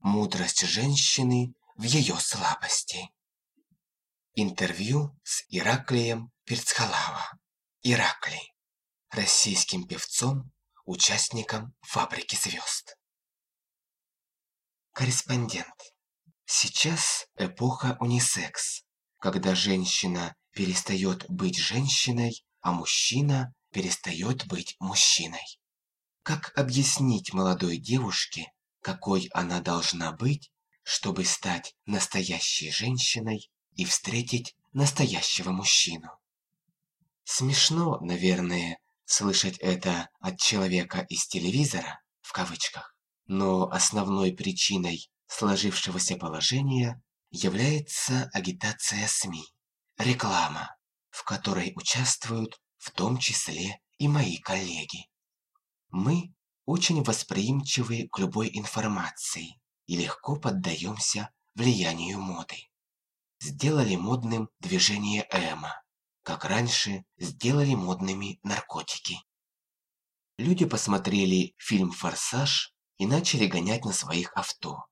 мудрость женщины в ее слабости. Интервью с Ираклием Перцхалава. Ираклий. Российским певцом, участником «Фабрики звезд». Корреспондент. Сейчас эпоха унисекс, когда женщина перестает быть женщиной, а мужчина перестает быть мужчиной. Как объяснить молодой девушке, какой она должна быть, чтобы стать настоящей женщиной и встретить настоящего мужчину? Смешно, наверное, слышать это от человека из телевизора, в кавычках, но основной причиной сложившегося положения является агитация СМИ, реклама, в которой участвуют в том числе и мои коллеги. Мы очень восприимчивы к любой информации и легко поддаемся влиянию моды. Сделали модным движение эмо, как раньше сделали модными наркотики. Люди посмотрели фильм «Форсаж» и начали гонять на своих авто,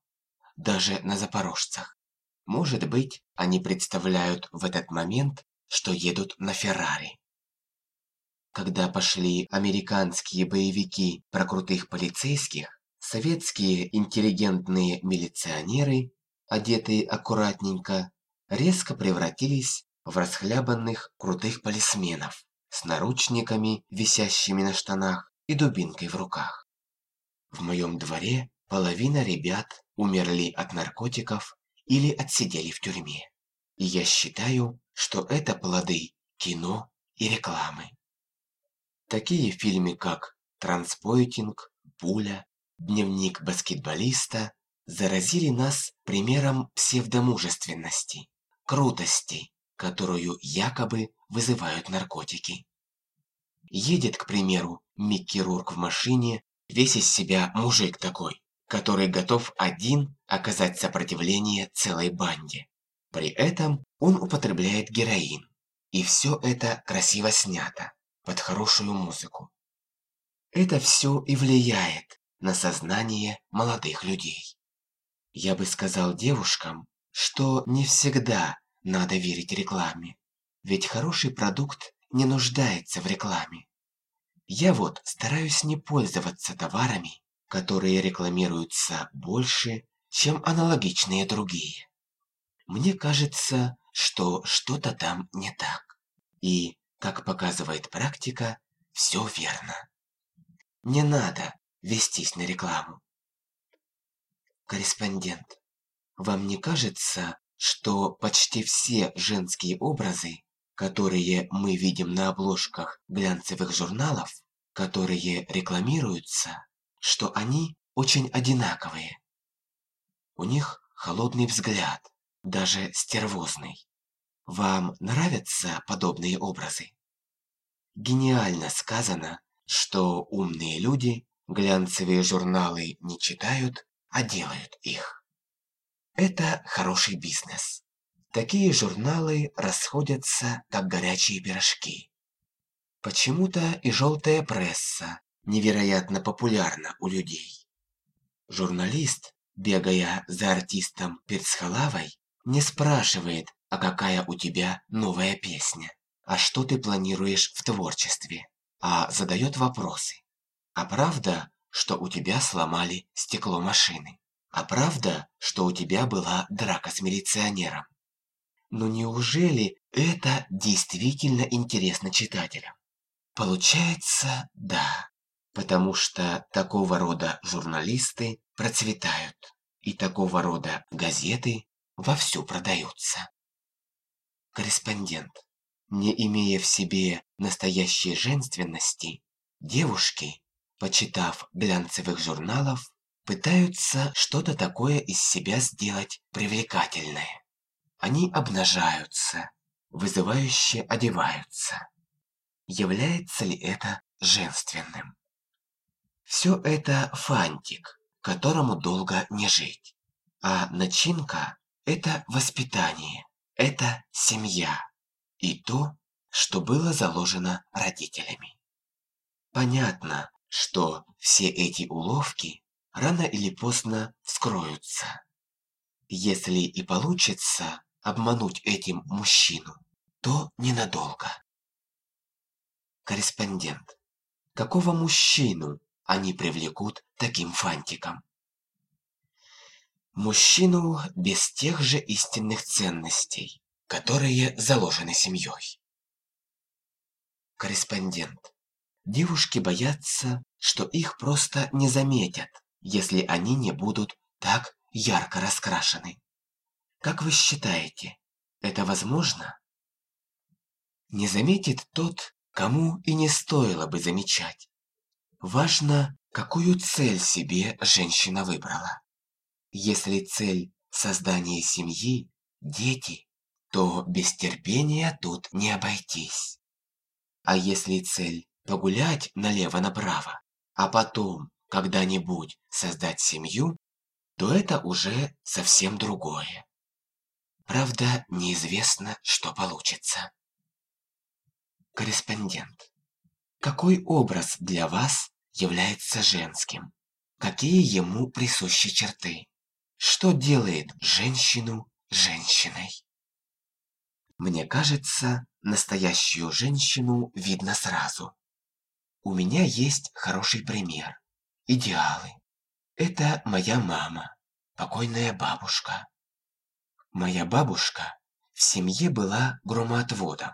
даже на запорожцах. Может быть, они представляют в этот момент, что едут на Феррари. Когда пошли американские боевики про крутых полицейских, советские интеллигентные милиционеры, одетые аккуратненько, резко превратились в расхлябанных крутых полисменов с наручниками, висящими на штанах и дубинкой в руках. В моем дворе половина ребят умерли от наркотиков или отсидели в тюрьме. И я считаю, что это плоды кино и рекламы. Такие фильмы, как «Транспойтинг», «Пуля», «Дневник баскетболиста» заразили нас примером псевдомужественности, крутости, которую якобы вызывают наркотики. Едет, к примеру, Микки Рурк в машине, весь из себя мужик такой, который готов один оказать сопротивление целой банде. При этом он употребляет героин. И все это красиво снято под хорошую музыку. Это все и влияет на сознание молодых людей. Я бы сказал девушкам, что не всегда надо верить рекламе, ведь хороший продукт не нуждается в рекламе. Я вот стараюсь не пользоваться товарами, которые рекламируются больше, чем аналогичные другие. Мне кажется, что что-то там не так. И как показывает практика, все верно. Не надо вестись на рекламу. Корреспондент, вам не кажется, что почти все женские образы, которые мы видим на обложках глянцевых журналов, которые рекламируются, что они очень одинаковые. У них холодный взгляд, даже стервозный. Вам нравятся подобные образы? Гениально сказано, что умные люди глянцевые журналы не читают, а делают их. Это хороший бизнес. Такие журналы расходятся, как горячие пирожки. Почему-то и желтая пресса невероятно популярна у людей. Журналист, бегая за артистом Перцхалавой, не спрашивает, а какая у тебя новая песня, а что ты планируешь в творчестве, а задает вопросы. А правда, что у тебя сломали стекло машины? А правда, что у тебя была драка с милиционером? Но неужели это действительно интересно читателям? Получается, да. Потому что такого рода журналисты процветают. И такого рода газеты вовсю продаются. Корреспондент. Не имея в себе настоящей женственности, девушки, почитав глянцевых журналов, пытаются что-то такое из себя сделать привлекательное. Они обнажаются, вызывающе одеваются. Является ли это женственным? Все это фантик, которому долго не жить. А начинка – это воспитание. Это семья и то, что было заложено родителями. Понятно, что все эти уловки рано или поздно вскроются. Если и получится обмануть этим мужчину, то ненадолго. Корреспондент. Какого мужчину они привлекут таким фантиком? Мужчину без тех же истинных ценностей, которые заложены семьей. Корреспондент. Девушки боятся, что их просто не заметят, если они не будут так ярко раскрашены. Как вы считаете, это возможно? Не заметит тот, кому и не стоило бы замечать. Важно, какую цель себе женщина выбрала. Если цель – создание семьи, дети, то без терпения тут не обойтись. А если цель – погулять налево-направо, а потом когда-нибудь создать семью, то это уже совсем другое. Правда, неизвестно, что получится. Корреспондент. Какой образ для вас является женским? Какие ему присущи черты? Что делает женщину женщиной? Мне кажется, настоящую женщину видно сразу. У меня есть хороший пример. Идеалы. Это моя мама, покойная бабушка. Моя бабушка в семье была громоотводом.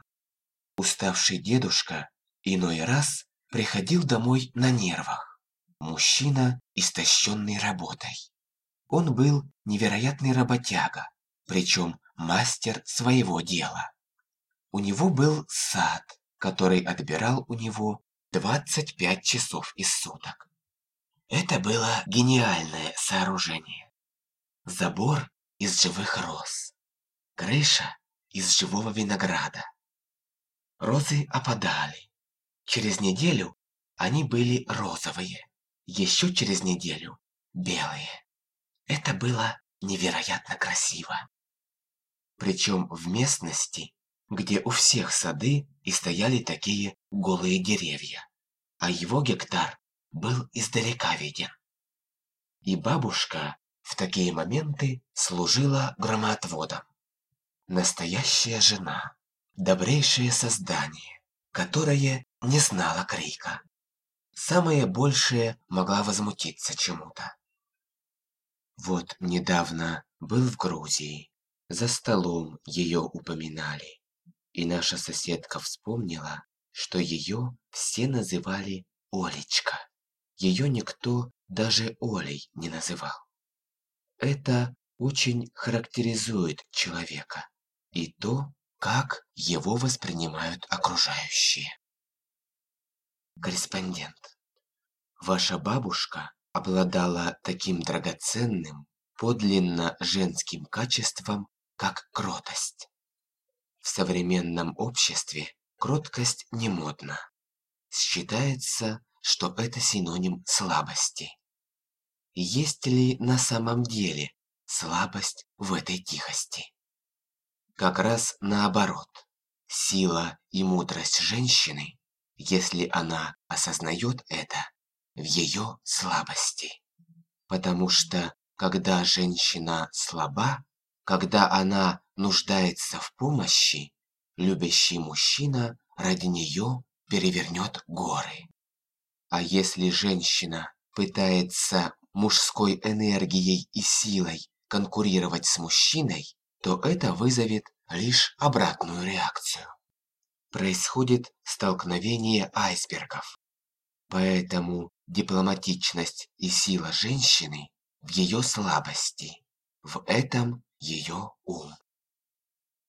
Уставший дедушка иной раз приходил домой на нервах. Мужчина, истощенный работой. Он был невероятный работяга, причем мастер своего дела. У него был сад, который отбирал у него 25 часов из суток. Это было гениальное сооружение. Забор из живых роз, крыша из живого винограда, Розы опадали. Через неделю они были розовые, еще через неделю белые. Это было невероятно красиво. Причем в местности, где у всех сады и стояли такие голые деревья, а его гектар был издалека виден. И бабушка в такие моменты служила громоотводом. Настоящая жена добрейшее создание, которое не знало крика. Самое большее могла возмутиться чему-то. Вот недавно был в Грузии, за столом ее упоминали, и наша соседка вспомнила, что ее все называли Олечка. Ее никто даже Олей не называл. Это очень характеризует человека и то, как его воспринимают окружающие. Корреспондент. Ваша бабушка обладала таким драгоценным, подлинно женским качеством, как кротость. В современном обществе кроткость не модна. Считается, что это синоним слабости. Есть ли на самом деле слабость в этой тихости? Как раз наоборот. Сила и мудрость женщины, если она осознает это, в ее слабости. Потому что, когда женщина слаба, когда она нуждается в помощи, любящий мужчина ради нее перевернет горы. А если женщина пытается мужской энергией и силой конкурировать с мужчиной, то это вызовет лишь обратную реакцию. Происходит столкновение айсбергов. Поэтому дипломатичность и сила женщины в ее слабости, в этом ее ум.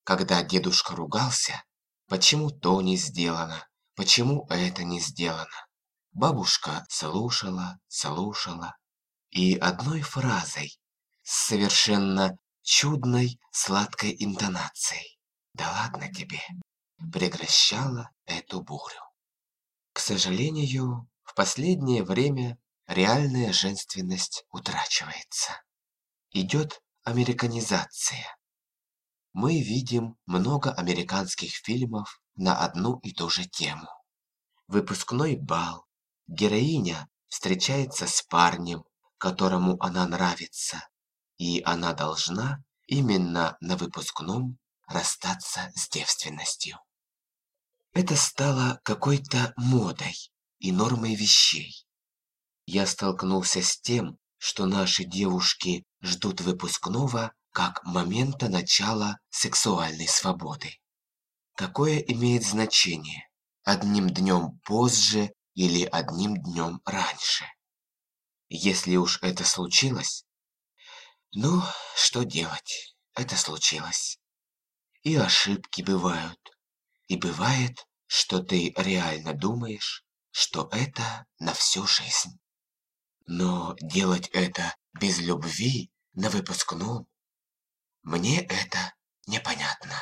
Когда дедушка ругался, почему то не сделано, почему это не сделано, бабушка слушала, слушала и одной фразой, совершенно чудной сладкой интонацией. «Да ладно тебе!» прекращала эту бурю. К сожалению, в последнее время реальная женственность утрачивается. Идет американизация. Мы видим много американских фильмов на одну и ту же тему. Выпускной бал. Героиня встречается с парнем, которому она нравится, и она должна именно на выпускном расстаться с девственностью. Это стало какой-то модой и нормой вещей. Я столкнулся с тем, что наши девушки ждут выпускного как момента начала сексуальной свободы. Какое имеет значение, одним днем позже или одним днем раньше? Если уж это случилось, ну, что делать, это случилось. И ошибки бывают. И бывает, что ты реально думаешь, что это на всю жизнь. Но делать это без любви на выпускном мне это непонятно.